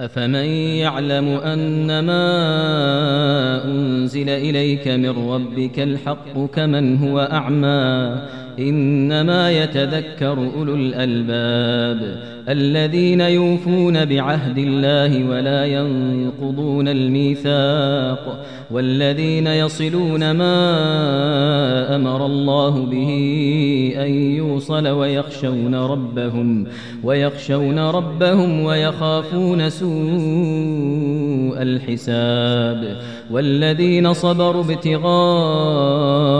أفمن يعلم أن ما أنزل إليك من ربك الحق كمن هو أعمى إنما يتذكر أولو الألباب الذين يوفون بعهد الله ولا ينقضون الميثاق والذين يصلون ما أمر الله به أن يوصل ويخشون ربهم ويخشون ربهم ويخافون سوء الحساب والذين صبروا ابتغاء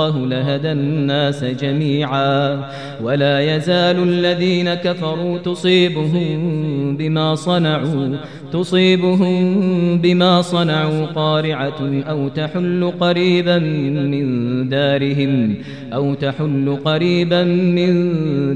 الله لهدى الناس جميعا ولا يزال الذين كفروا تصيبهم بما صنعوا تصيبهم بما صنعوا قارعة أو تحل قريبا من دارهم أو تحل قريبا من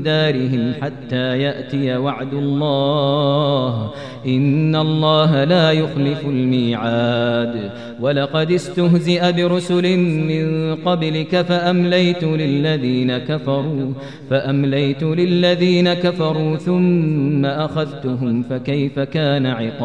دارهم حتى يأتي وعد الله. إن الله لا يخلف الميعاد. ولقد استهزئ برسل من قبلك فأمليت للذين كفروا فأمليت للذين كفروا ثم أخذتهم فكيف كان عقاب